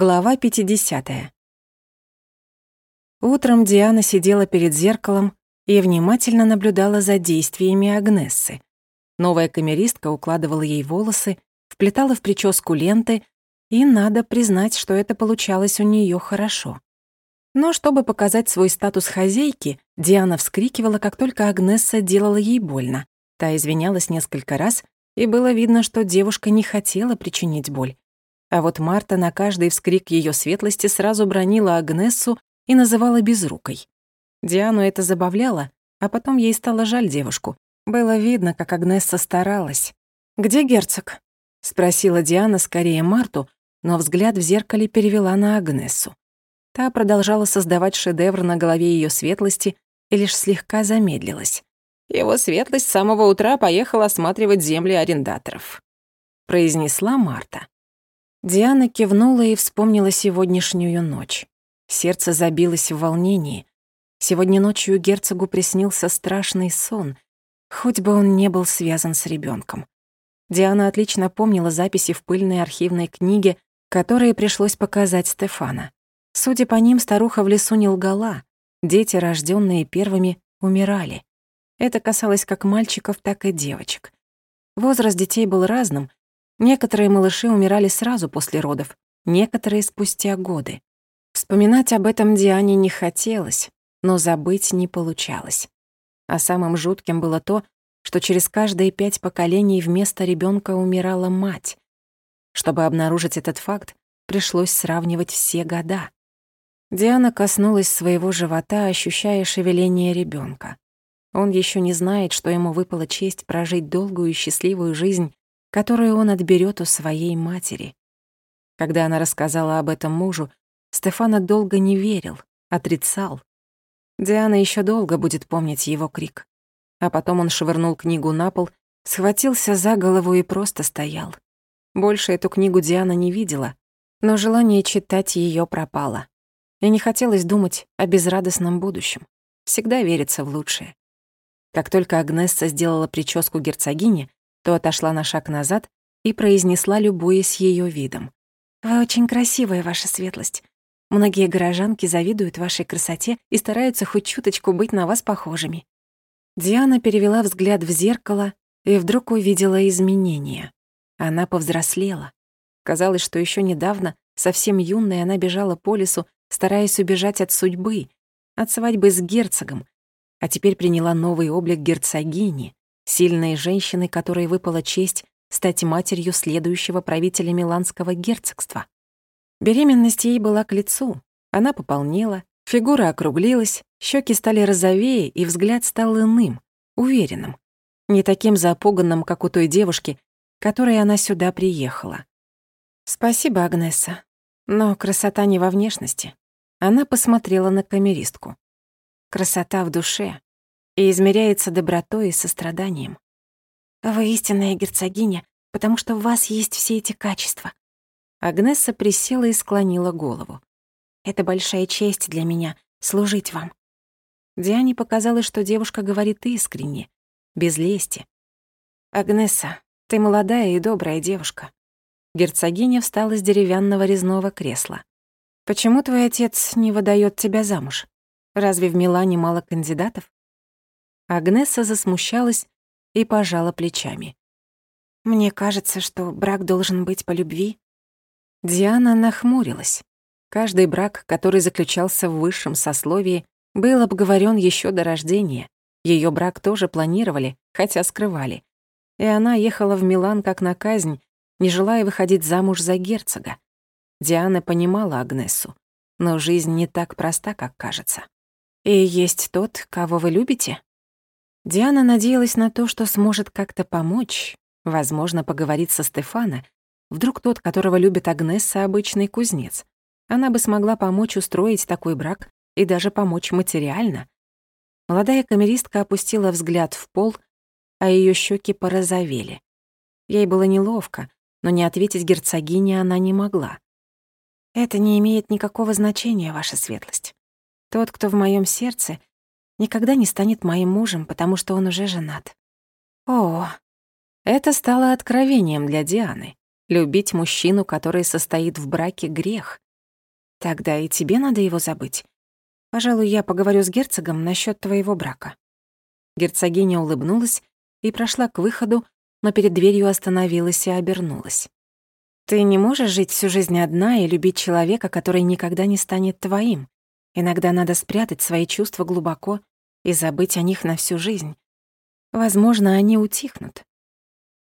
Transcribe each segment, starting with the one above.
Глава 50. Утром Диана сидела перед зеркалом и внимательно наблюдала за действиями Агнессы. Новая камеристка укладывала ей волосы, вплетала в прическу ленты, и надо признать, что это получалось у нее хорошо. Но чтобы показать свой статус хозяйки, Диана вскрикивала, как только Агнесса делала ей больно. Та извинялась несколько раз, и было видно, что девушка не хотела причинить боль. А вот Марта на каждый вскрик ее светлости сразу бронила Агнессу и называла безрукой. Диану это забавляло, а потом ей стало жаль девушку. Было видно, как Агнесса старалась. «Где герцог?» — спросила Диана скорее Марту, но взгляд в зеркале перевела на Агнессу. Та продолжала создавать шедевр на голове ее светлости и лишь слегка замедлилась. «Его светлость с самого утра поехала осматривать земли арендаторов», — произнесла Марта. Диана кивнула и вспомнила сегодняшнюю ночь. Сердце забилось в волнении. Сегодня ночью герцогу приснился страшный сон, хоть бы он не был связан с ребенком. Диана отлично помнила записи в пыльной архивной книге, которые пришлось показать Стефана. Судя по ним, старуха в лесу не лгала. Дети, рожденные первыми, умирали. Это касалось как мальчиков, так и девочек. Возраст детей был разным, Некоторые малыши умирали сразу после родов, некоторые спустя годы. Вспоминать об этом Диане не хотелось, но забыть не получалось. А самым жутким было то, что через каждые пять поколений вместо ребенка умирала мать. Чтобы обнаружить этот факт, пришлось сравнивать все года. Диана коснулась своего живота, ощущая шевеление ребенка. Он еще не знает, что ему выпала честь прожить долгую и счастливую жизнь которую он отберет у своей матери. Когда она рассказала об этом мужу, Стефана долго не верил, отрицал. Диана еще долго будет помнить его крик. А потом он швырнул книгу на пол, схватился за голову и просто стоял. Больше эту книгу Диана не видела, но желание читать ее пропало. И не хотелось думать о безрадостном будущем. Всегда верится в лучшее. Как только Агнесса сделала прическу герцогини, то отошла на шаг назад и произнесла, любуясь ее видом. «Вы очень красивая, ваша светлость. Многие горожанки завидуют вашей красоте и стараются хоть чуточку быть на вас похожими». Диана перевела взгляд в зеркало и вдруг увидела изменения. Она повзрослела. Казалось, что еще недавно, совсем юной, она бежала по лесу, стараясь убежать от судьбы, от свадьбы с герцогом, а теперь приняла новый облик герцогини, сильной женщины, которой выпала честь стать матерью следующего правителя Миланского герцогства. Беременность ей была к лицу. Она пополнела, фигура округлилась, щеки стали розовее, и взгляд стал иным, уверенным. Не таким запуганным, как у той девушки, которой она сюда приехала. «Спасибо, Агнеса. Но красота не во внешности». Она посмотрела на камеристку. «Красота в душе и измеряется добротой и состраданием. Вы истинная герцогиня, потому что в вас есть все эти качества. Агнесса присела и склонила голову. Это большая честь для меня — служить вам. Диане показалось, что девушка говорит искренне, без лести. «Агнесса, ты молодая и добрая девушка». Герцогиня встала с деревянного резного кресла. «Почему твой отец не выдаёт тебя замуж? Разве в Милане мало кандидатов?» Агнесса засмущалась и пожала плечами. «Мне кажется, что брак должен быть по любви». Диана нахмурилась. Каждый брак, который заключался в высшем сословии, был обговорен еще до рождения. Ее брак тоже планировали, хотя скрывали. И она ехала в Милан как на казнь, не желая выходить замуж за герцога. Диана понимала Агнессу, но жизнь не так проста, как кажется. «И есть тот, кого вы любите?» Диана надеялась на то, что сможет как-то помочь, возможно, поговорить со Стефана. Вдруг тот, которого любит Агнесса, обычный кузнец. Она бы смогла помочь устроить такой брак и даже помочь материально. Молодая камеристка опустила взгляд в пол, а ее щеки порозовели. Ей было неловко, но не ответить герцогине она не могла. «Это не имеет никакого значения, ваша светлость. Тот, кто в моем сердце, никогда не станет моим мужем, потому что он уже женат. О, это стало откровением для Дианы. Любить мужчину, который состоит в браке, грех. Тогда и тебе надо его забыть. Пожалуй, я поговорю с герцогом насчет твоего брака». Герцогиня улыбнулась и прошла к выходу, но перед дверью остановилась и обернулась. «Ты не можешь жить всю жизнь одна и любить человека, который никогда не станет твоим. Иногда надо спрятать свои чувства глубоко и забыть о них на всю жизнь. Возможно, они утихнут».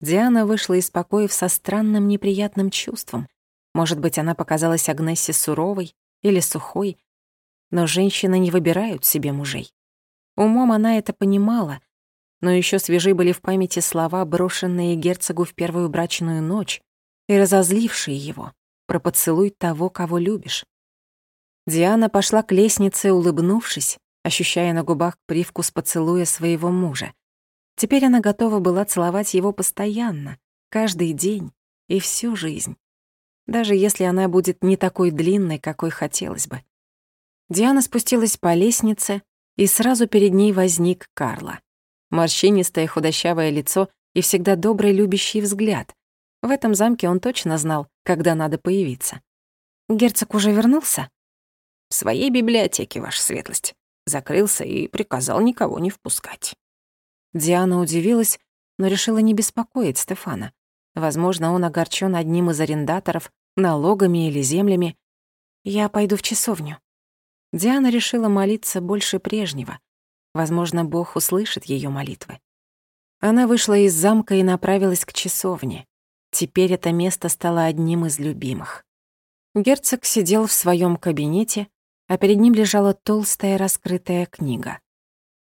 Диана вышла из покоев со странным неприятным чувством. Может быть, она показалась Агнессе суровой или сухой, но женщины не выбирают себе мужей. Умом она это понимала, но еще свежи были в памяти слова, брошенные герцогу в первую брачную ночь и разозлившие его про поцелуй того, кого любишь. Диана пошла к лестнице, улыбнувшись, ощущая на губах привкус поцелуя своего мужа. Теперь она готова была целовать его постоянно, каждый день и всю жизнь, даже если она будет не такой длинной, какой хотелось бы. Диана спустилась по лестнице, и сразу перед ней возник Карла. Морщинистое худощавое лицо и всегда добрый любящий взгляд. В этом замке он точно знал, когда надо появиться. «Герцог уже вернулся?» «В своей библиотеке, ваша светлость. Закрылся и приказал никого не впускать». Диана удивилась, но решила не беспокоить Стефана. Возможно, он огорчен одним из арендаторов, налогами или землями. «Я пойду в часовню», Диана решила молиться больше прежнего. Возможно, Бог услышит ее молитвы. Она вышла из замка и направилась к часовне. Теперь это место стало одним из любимых. Герцог сидел в своем кабинете, а перед ним лежала толстая раскрытая книга.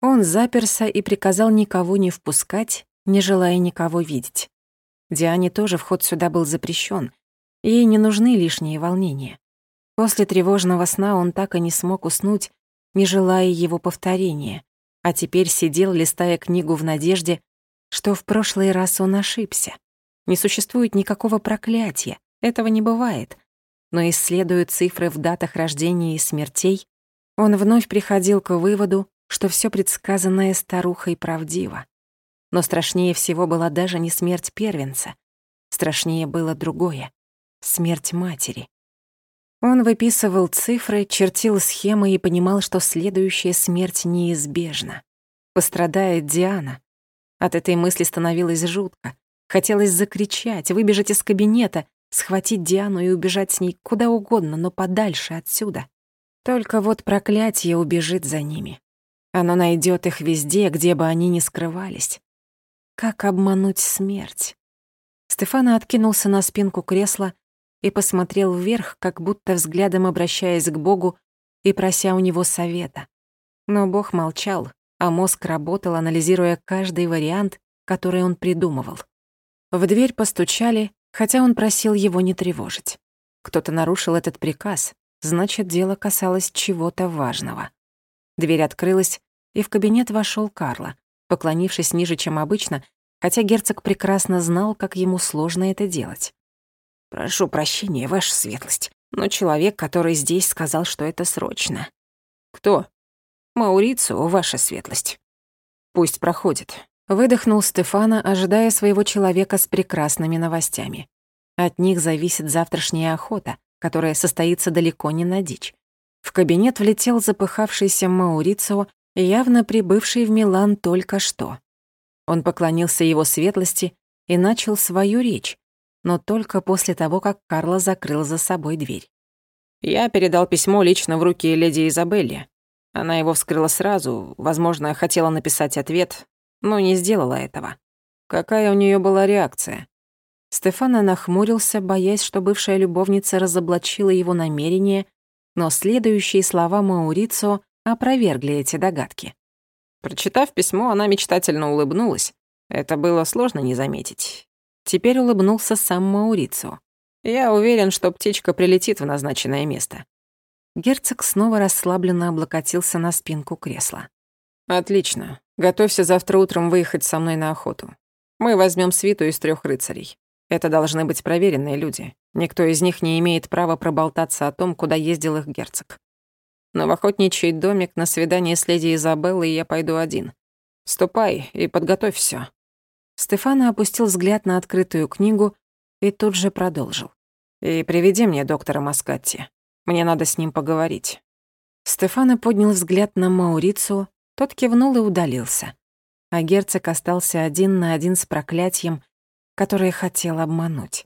Он заперся и приказал никого не впускать, не желая никого видеть. Диане тоже вход сюда был запрещен. Ей не нужны лишние волнения. После тревожного сна он так и не смог уснуть, не желая его повторения, а теперь сидел, листая книгу в надежде, что в прошлый раз он ошибся. Не существует никакого проклятия, этого не бывает. Но исследуя цифры в датах рождения и смертей, он вновь приходил к выводу, что все предсказанное старухой правдиво. Но страшнее всего была даже не смерть первенца. Страшнее было другое — смерть матери. Он выписывал цифры, чертил схемы и понимал, что следующая смерть неизбежна. Пострадает Диана. От этой мысли становилось жутко. Хотелось закричать, выбежать из кабинета, схватить Диану и убежать с ней куда угодно, но подальше отсюда. Только вот проклятие убежит за ними. Оно найдет их везде, где бы они ни скрывались. Как обмануть смерть? Стефана откинулся на спинку кресла и посмотрел вверх, как будто взглядом обращаясь к Богу и прося у него совета. Но Бог молчал, а мозг работал, анализируя каждый вариант, который он придумывал. В дверь постучали, хотя он просил его не тревожить. Кто-то нарушил этот приказ, значит, дело касалось чего-то важного. Дверь открылась, и в кабинет вошел Карло, поклонившись ниже, чем обычно, хотя герцог прекрасно знал, как ему сложно это делать. «Прошу прощения, ваша светлость, но человек, который здесь, сказал, что это срочно». «Кто?» «Маурицио, ваша светлость». «Пусть проходит», — выдохнул Стефана, ожидая своего человека с прекрасными новостями. От них зависит завтрашняя охота, которая состоится далеко не на дичь. В кабинет влетел запыхавшийся Маурицио, явно прибывший в Милан только что. Он поклонился его светлости и начал свою речь, но только после того, как Карло закрыл за собой дверь. «Я передал письмо лично в руки леди Изабелли. Она его вскрыла сразу, возможно, хотела написать ответ, но не сделала этого. Какая у нее была реакция?» Стефана нахмурился, боясь, что бывшая любовница разоблачила его намерение, но следующие слова Маурицо опровергли эти догадки. Прочитав письмо, она мечтательно улыбнулась. Это было сложно не заметить. Теперь улыбнулся сам Маурицо. «Я уверен, что птичка прилетит в назначенное место». Герцог снова расслабленно облокотился на спинку кресла. «Отлично. Готовься завтра утром выехать со мной на охоту. Мы возьмем свиту из трех рыцарей. Это должны быть проверенные люди. Никто из них не имеет права проболтаться о том, куда ездил их герцог. Но в охотничий домик на свидание с леди Изабеллой я пойду один. Ступай и подготовь все. Стефано опустил взгляд на открытую книгу и тут же продолжил. «И приведи мне доктора Маскатти. Мне надо с ним поговорить». Стефано поднял взгляд на Маурицио, тот кивнул и удалился. А герцог остался один на один с проклятием, которое хотел обмануть.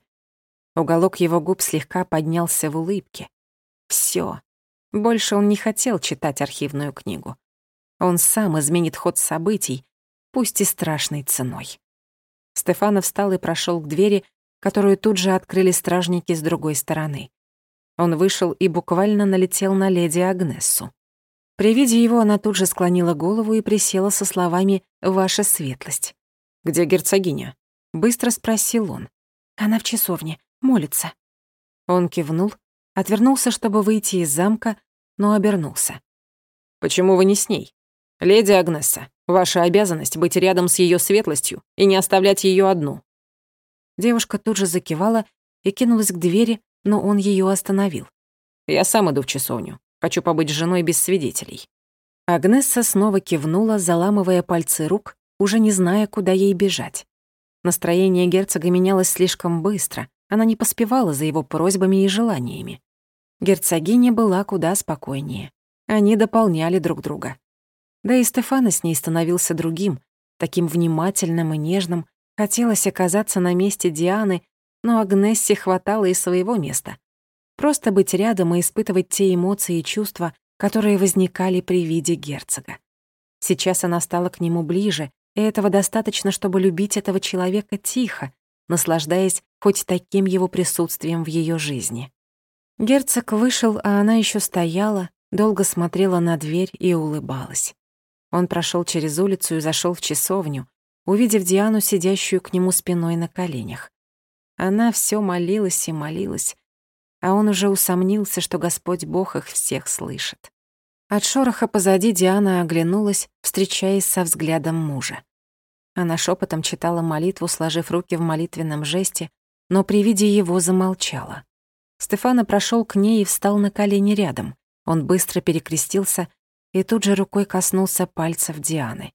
Уголок его губ слегка поднялся в улыбке. Всё. Больше он не хотел читать архивную книгу. Он сам изменит ход событий, пусть и страшной ценой. Стефано встал и прошел к двери, которую тут же открыли стражники с другой стороны. Он вышел и буквально налетел на леди Агнессу. При виде его она тут же склонила голову и присела со словами «Ваша светлость». «Где герцогиня?» — быстро спросил он. «Она в часовне, молится». Он кивнул, отвернулся, чтобы выйти из замка, но обернулся. «Почему вы не с ней? Леди Агнесса, ваша обязанность быть рядом с ее светлостью и не оставлять ее одну». Девушка тут же закивала и кинулась к двери, но он ее остановил. «Я сам иду в часовню. Хочу побыть женой без свидетелей». Агнесса снова кивнула, заламывая пальцы рук, уже не зная, куда ей бежать. Настроение герцога менялось слишком быстро, она не поспевала за его просьбами и желаниями. Герцогиня была куда спокойнее. Они дополняли друг друга. Да и Стефана с ней становился другим, таким внимательным и нежным. Хотелось оказаться на месте Дианы но Агнессе хватало и своего места. Просто быть рядом и испытывать те эмоции и чувства, которые возникали при виде герцога. Сейчас она стала к нему ближе, и этого достаточно, чтобы любить этого человека тихо, наслаждаясь хоть таким его присутствием в ее жизни. Герцог вышел, а она еще стояла, долго смотрела на дверь и улыбалась. Он прошел через улицу и зашел в часовню, увидев Диану, сидящую к нему спиной на коленях. Она все молилась и молилась, а он уже усомнился, что Господь Бог их всех слышит. От шороха позади Диана оглянулась, встречаясь со взглядом мужа. Она шепотом читала молитву, сложив руки в молитвенном жесте, но при виде его замолчала. Стефана прошел к ней и встал на колени рядом. Он быстро перекрестился и тут же рукой коснулся пальцев Дианы.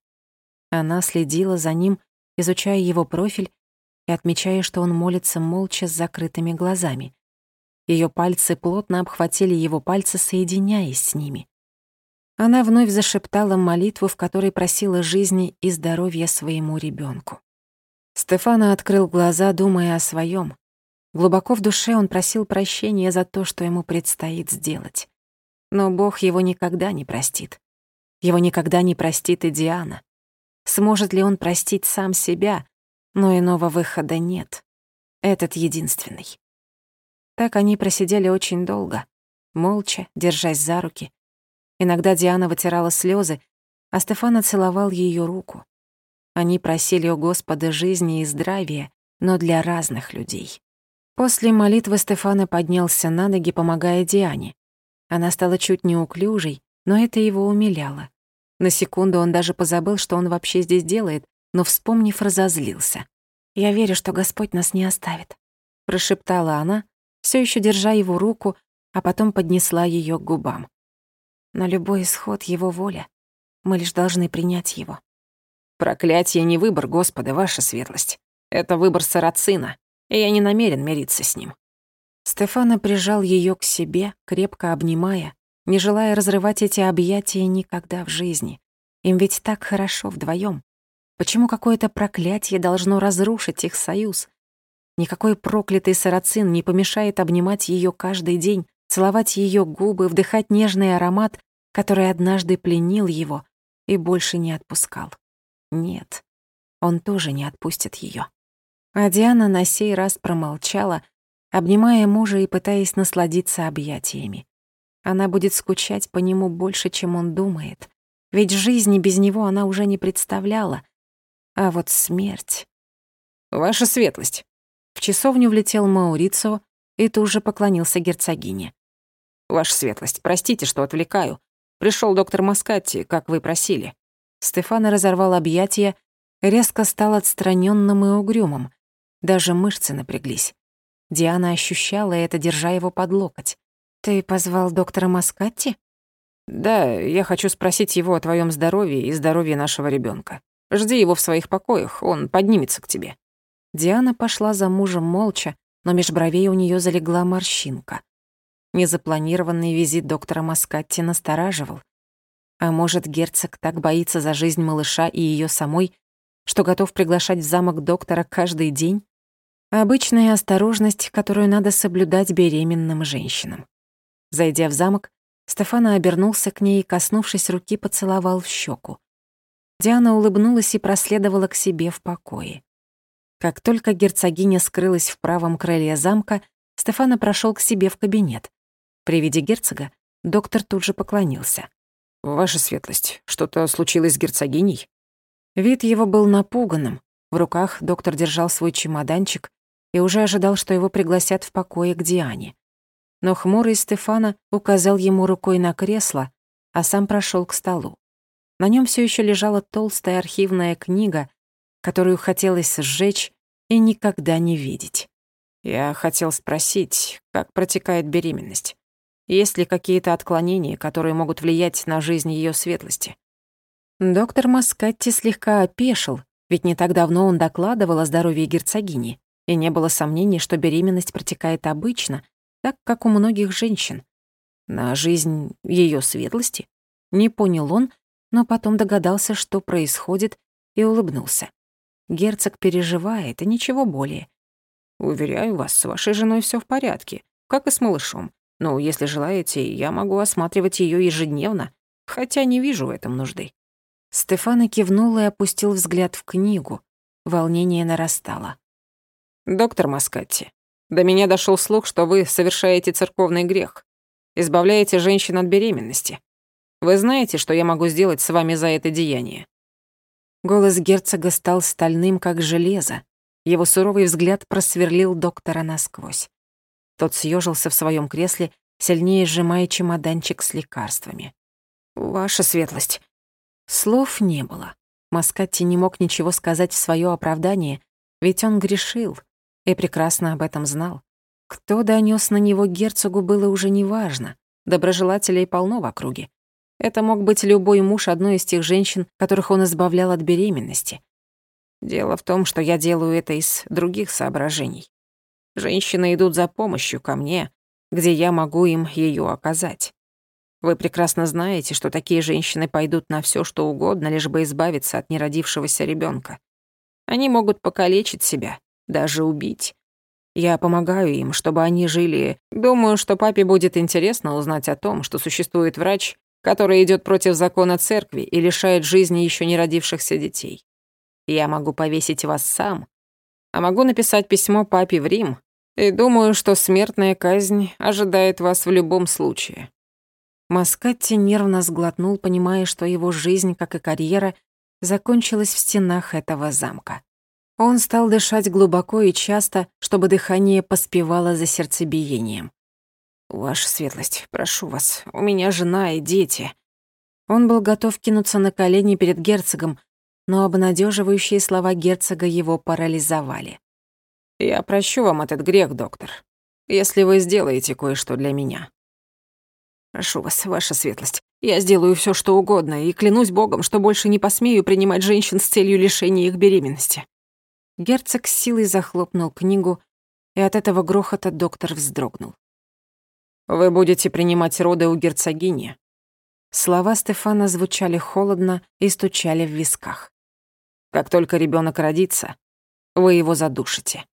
Она следила за ним, изучая его профиль и отмечая, что он молится молча с закрытыми глазами. Ее пальцы плотно обхватили его пальцы, соединяясь с ними. Она вновь зашептала молитву, в которой просила жизни и здоровья своему ребенку. Стефана открыл глаза, думая о своем. Глубоко в душе он просил прощения за то, что ему предстоит сделать. Но Бог его никогда не простит. Его никогда не простит и Диана. Сможет ли он простить сам себя, но иного выхода нет. Этот единственный. Так они просидели очень долго, молча, держась за руки. Иногда Диана вытирала слезы, а Стефана целовал ее руку. Они просили у Господа жизни и здравия, но для разных людей. После молитвы Стефана поднялся на ноги, помогая Диане. Она стала чуть неуклюжей, но это его умиляло. На секунду он даже позабыл, что он вообще здесь делает, но, вспомнив, разозлился. «Я верю, что Господь нас не оставит», — прошептала она, все еще держа его руку, а потом поднесла ее к губам. «На любой исход его воля. Мы лишь должны принять его». «Проклятие не выбор Господа, ваша светлость. Это выбор Сарацина, и я не намерен мириться с ним». Стефана прижал ее к себе, крепко обнимая, не желая разрывать эти объятия никогда в жизни. Им ведь так хорошо вдвоем. Почему какое-то проклятие должно разрушить их союз? Никакой проклятый сарацин не помешает обнимать ее каждый день, целовать ее губы, вдыхать нежный аромат, который однажды пленил его и больше не отпускал. Нет, он тоже не отпустит ее. А Диана на сей раз промолчала, обнимая мужа и пытаясь насладиться объятиями. Она будет скучать по нему больше, чем он думает. Ведь жизни без него она уже не представляла, а вот смерть... Ваша светлость. В часовню влетел Маурицо и тут же поклонился герцогине. Ваша светлость, простите, что отвлекаю. Пришел доктор Маскатти, как вы просили. Стефана разорвал объятия, резко стал отстраненным и угрюмым. Даже мышцы напряглись. Диана ощущала это, держа его под локоть. «Ты позвал доктора Маскатти?» «Да, я хочу спросить его о твоем здоровье и здоровье нашего ребенка. Жди его в своих покоях, он поднимется к тебе». Диана пошла за мужем молча, но меж бровей у нее залегла морщинка. Незапланированный визит доктора Маскатти настораживал. А может, герцог так боится за жизнь малыша и ее самой, что готов приглашать в замок доктора каждый день? Обычная осторожность, которую надо соблюдать беременным женщинам. Зайдя в замок, Стефана обернулся к ней и, коснувшись руки, поцеловал в щеку. Диана улыбнулась и проследовала к себе в покое. Как только герцогиня скрылась в правом крыле замка, Стефана прошел к себе в кабинет. При виде герцога доктор тут же поклонился. «Ваша светлость, что-то случилось с герцогиней?» Вид его был напуганным. В руках доктор держал свой чемоданчик и уже ожидал, что его пригласят в покое к Диане. Но хмурый Стефана указал ему рукой на кресло, а сам прошел к столу. На нем все еще лежала толстая архивная книга, которую хотелось сжечь и никогда не видеть. Я хотел спросить, как протекает беременность. Есть ли какие-то отклонения, которые могут влиять на жизнь ее светлости? Доктор Маскатти слегка опешил, ведь не так давно он докладывал о здоровье герцогини, и не было сомнений, что беременность протекает обычно, так как у многих женщин. На жизнь ее светлости? Не понял он, но потом догадался, что происходит, и улыбнулся. Герцог переживает, и ничего более. «Уверяю вас, с вашей женой все в порядке, как и с малышом. Ну, если желаете, я могу осматривать ее ежедневно, хотя не вижу в этом нужды». Стефана кивнул и опустил взгляд в книгу. Волнение нарастало. «Доктор Маскатти, до меня дошел слух, что вы совершаете церковный грех. Избавляете женщин от беременности. Вы знаете, что я могу сделать с вами за это деяние?» Голос герцога стал стальным, как железо. Его суровый взгляд просверлил доктора насквозь. Тот съежился в своем кресле, сильнее сжимая чемоданчик с лекарствами. «Ваша светлость». Слов не было. Маскатти не мог ничего сказать в свое оправдание, ведь он грешил и прекрасно об этом знал. Кто донес на него герцогу, было уже неважно. Доброжелателей полно в округе. Это мог быть любой муж одной из тех женщин, которых он избавлял от беременности. Дело в том, что я делаю это из других соображений. Женщины идут за помощью ко мне, где я могу им ее оказать. Вы прекрасно знаете, что такие женщины пойдут на все, что угодно, лишь бы избавиться от неродившегося ребенка. Они могут покалечить себя, даже убить. Я помогаю им, чтобы они жили. Думаю, что папе будет интересно узнать о том, что существует врач, который идет против закона церкви и лишает жизни еще не родившихся детей. Я могу повесить вас сам, а могу написать письмо папе в Рим, и думаю, что смертная казнь ожидает вас в любом случае». Маскатти нервно сглотнул, понимая, что его жизнь, как и карьера, закончилась в стенах этого замка. Он стал дышать глубоко и часто, чтобы дыхание поспевало за сердцебиением. «Ваша светлость, прошу вас, у меня жена и дети». Он был готов кинуться на колени перед герцогом, но обнадеживающие слова герцога его парализовали. Я прощу вам этот грех, доктор, если вы сделаете кое-что для меня. Прошу вас, ваша светлость, я сделаю все, что угодно, и клянусь богом, что больше не посмею принимать женщин с целью лишения их беременности. Герцог с силой захлопнул книгу, и от этого грохота доктор вздрогнул. «Вы будете принимать роды у герцогини». Слова Стефана звучали холодно и стучали в висках. «Как только ребенок родится, вы его задушите».